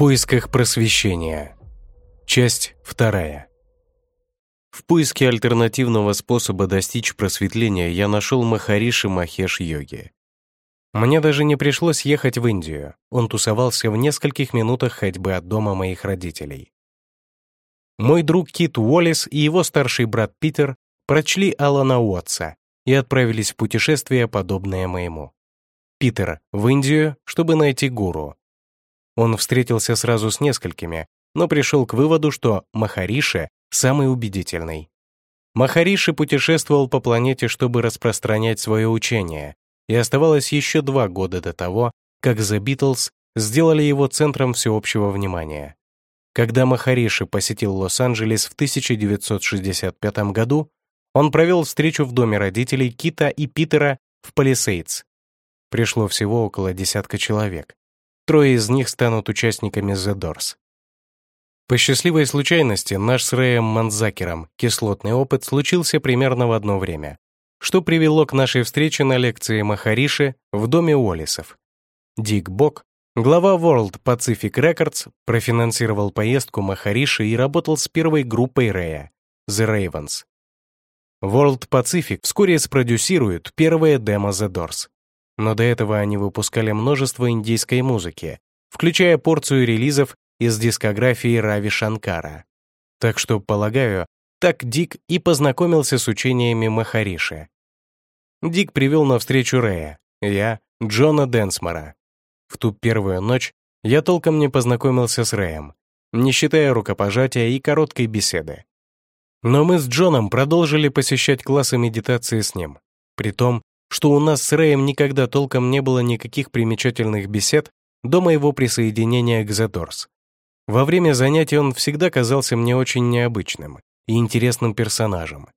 поисках просвещения. Часть вторая. В поиске альтернативного способа достичь просветления я нашел Махариши Махеш-йоги. Мне даже не пришлось ехать в Индию, он тусовался в нескольких минутах ходьбы от дома моих родителей. Мой друг Кит Уоллес и его старший брат Питер прочли Алана Уотса и отправились в путешествие, подобное моему. Питер в Индию, чтобы найти гуру. Он встретился сразу с несколькими, но пришел к выводу, что Махариша самый убедительный. Махариши путешествовал по планете, чтобы распространять свое учение, и оставалось еще два года до того, как The Beatles сделали его центром всеобщего внимания. Когда Махариши посетил Лос-Анджелес в 1965 году, он провел встречу в доме родителей Кита и Питера в Палисейдс. Пришло всего около десятка человек. Трое из них станут участниками The Doors. По счастливой случайности, наш с Рэем Манзакером кислотный опыт случился примерно в одно время, что привело к нашей встрече на лекции Махариши в доме Уоллисов. Дик Бок, глава World Pacific Records, профинансировал поездку Махариши и работал с первой группой Рэя, The Ravens. World Pacific вскоре спродюсирует первое демо The Doors, но до этого они выпускали множество индийской музыки, включая порцию релизов из дискографии Рави Шанкара. Так что, полагаю, так Дик и познакомился с учениями Махариши. Дик привел на встречу Рэя, я — Джона Денсмора. В ту первую ночь я толком не познакомился с Рэем, не считая рукопожатия и короткой беседы. Но мы с Джоном продолжили посещать классы медитации с ним, при том, что у нас с Рэем никогда толком не было никаких примечательных бесед до моего присоединения к The. Во время занятий он всегда казался мне очень необычным и интересным персонажем.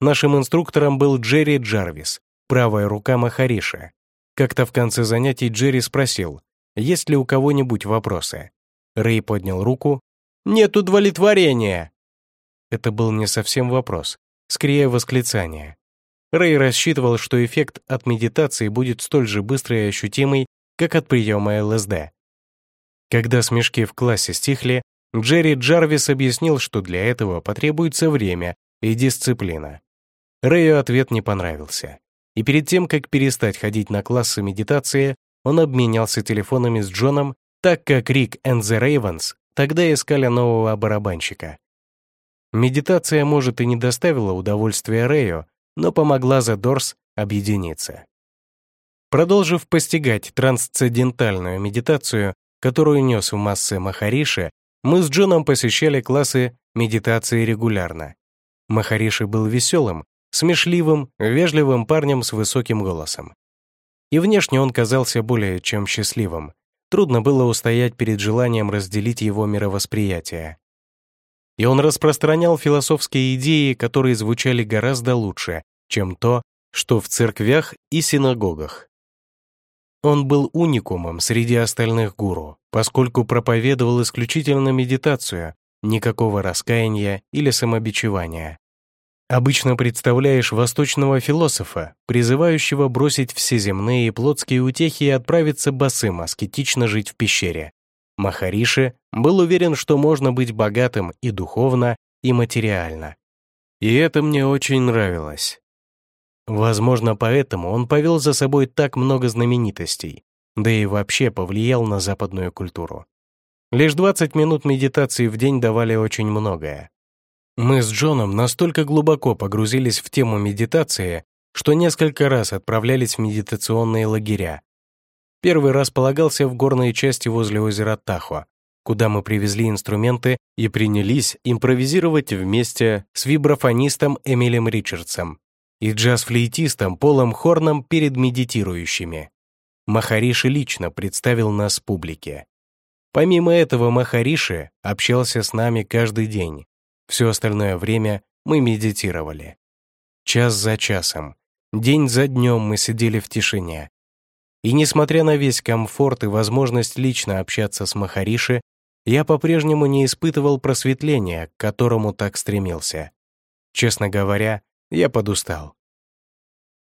Нашим инструктором был Джерри Джарвис, правая рука Махариша. Как-то в конце занятий Джерри спросил, есть ли у кого-нибудь вопросы. Рэй поднял руку. «Нет удовлетворения!» Это был не совсем вопрос, скорее восклицание. Рэй рассчитывал, что эффект от медитации будет столь же быстрый и ощутимый, как от приема ЛСД. Когда смешки в классе стихли, Джерри Джарвис объяснил, что для этого потребуется время и дисциплина. Рэю ответ не понравился. И перед тем, как перестать ходить на классы медитации, он обменялся телефонами с Джоном, так как Рик и The Ravens тогда искали нового барабанщика. Медитация, может, и не доставила удовольствия Рэю, но помогла The Doors объединиться. Продолжив постигать трансцендентальную медитацию, которую нес в массы Махариши, мы с Джоном посещали классы медитации регулярно. Махариши был веселым, смешливым, вежливым парнем с высоким голосом. И внешне он казался более чем счастливым. Трудно было устоять перед желанием разделить его мировосприятие. И он распространял философские идеи, которые звучали гораздо лучше, чем то, что в церквях и синагогах. Он был уникумом среди остальных гуру, поскольку проповедовал исключительно медитацию, никакого раскаяния или самобичевания. Обычно представляешь восточного философа, призывающего бросить все земные и плотские утехи и отправиться босым аскетично жить в пещере. Махариши был уверен, что можно быть богатым и духовно, и материально. И это мне очень нравилось. Возможно, поэтому он повел за собой так много знаменитостей, да и вообще повлиял на западную культуру. Лишь 20 минут медитации в день давали очень многое. Мы с Джоном настолько глубоко погрузились в тему медитации, что несколько раз отправлялись в медитационные лагеря, Первый раз полагался в горной части возле озера Тахо, куда мы привезли инструменты и принялись импровизировать вместе с вибрафонистом Эмилем Ричардсом и джаз-флейтистом Полом Хорном перед медитирующими. Махариши лично представил нас публике. Помимо этого, Махариши общался с нами каждый день. Все остальное время мы медитировали. Час за часом, день за днем мы сидели в тишине, и несмотря на весь комфорт и возможность лично общаться с Махариши, я по-прежнему не испытывал просветления, к которому так стремился. Честно говоря, я подустал.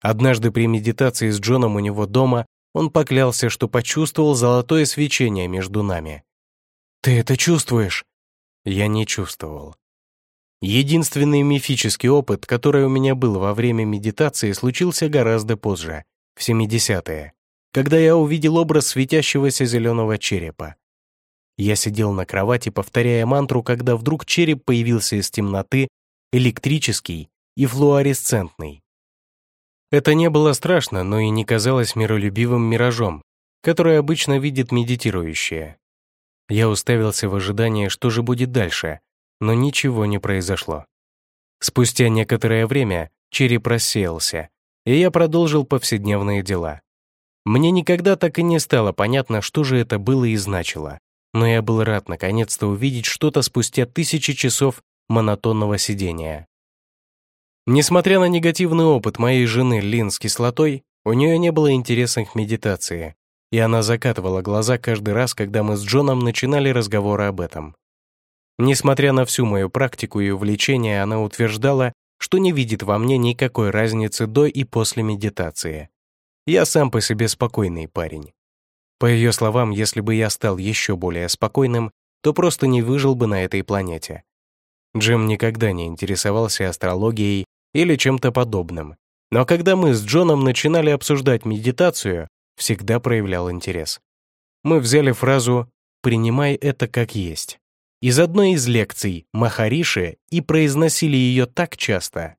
Однажды при медитации с Джоном у него дома он поклялся, что почувствовал золотое свечение между нами. «Ты это чувствуешь?» Я не чувствовал. Единственный мифический опыт, который у меня был во время медитации, случился гораздо позже, в 70-е, когда я увидел образ светящегося зеленого черепа. Я сидел на кровати, повторяя мантру, когда вдруг череп появился из темноты, электрический и флуоресцентный. Это не было страшно, но и не казалось миролюбивым миражом, который обычно видит медитирующие. Я уставился в ожидании, что же будет дальше, но ничего не произошло. Спустя некоторое время череп рассеялся, и я продолжил повседневные дела. Мне никогда так и не стало понятно, что же это было и значило, но я был рад наконец-то увидеть что-то спустя тысячи часов монотонного сидения. Несмотря на негативный опыт моей жены Лин с кислотой, у нее не было интереса к медитации, и она закатывала глаза каждый раз, когда мы с Джоном начинали разговоры об этом. Несмотря на всю мою практику и увлечение, она утверждала, что не видит во мне никакой разницы до и после медитации. Я сам по себе спокойный парень. По ее словам, если бы я стал еще более спокойным, то просто не выжил бы на этой планете. Джим никогда не интересовался астрологией или чем-то подобным. Но когда мы с Джоном начинали обсуждать медитацию, всегда проявлял интерес. Мы взяли фразу «принимай это как есть» из одной из лекций Махариши и произносили ее так часто,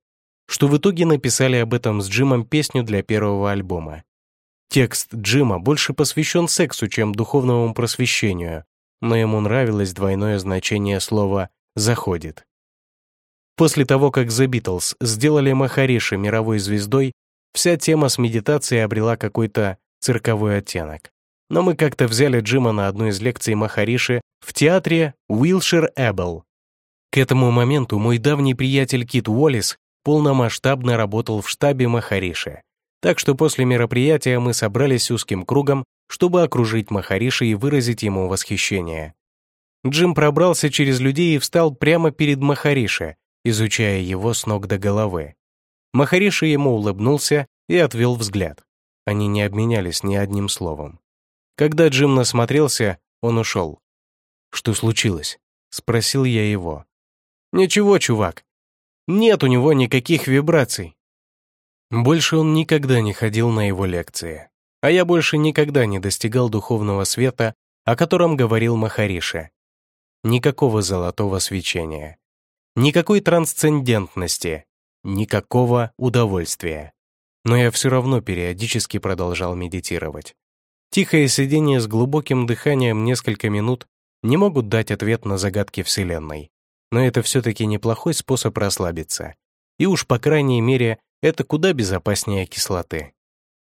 что в итоге написали об этом с Джимом песню для первого альбома. Текст Джима больше посвящен сексу, чем духовному просвещению, но ему нравилось двойное значение слова «заходит». После того, как The Beatles сделали Махариши мировой звездой, вся тема с медитацией обрела какой-то цирковой оттенок. Но мы как-то взяли Джима на одну из лекций Махариши в театре Уилшир Эббл. К этому моменту мой давний приятель Кит Уоллес полномасштабно работал в штабе Махариши. Так что после мероприятия мы собрались узким кругом, чтобы окружить Махариши и выразить ему восхищение. Джим пробрался через людей и встал прямо перед Махариши, изучая его с ног до головы. Махариши ему улыбнулся и отвел взгляд. Они не обменялись ни одним словом. Когда Джим насмотрелся, он ушел. «Что случилось?» — спросил я его. «Ничего, чувак. Нет у него никаких вибраций». Больше он никогда не ходил на его лекции, а я больше никогда не достигал духовного света, о котором говорил Махариша. Никакого золотого свечения, никакой трансцендентности, никакого удовольствия но я все равно периодически продолжал медитировать. Тихое сидение с глубоким дыханием несколько минут не могут дать ответ на загадки Вселенной, но это все-таки неплохой способ расслабиться. И уж, по крайней мере, это куда безопаснее кислоты.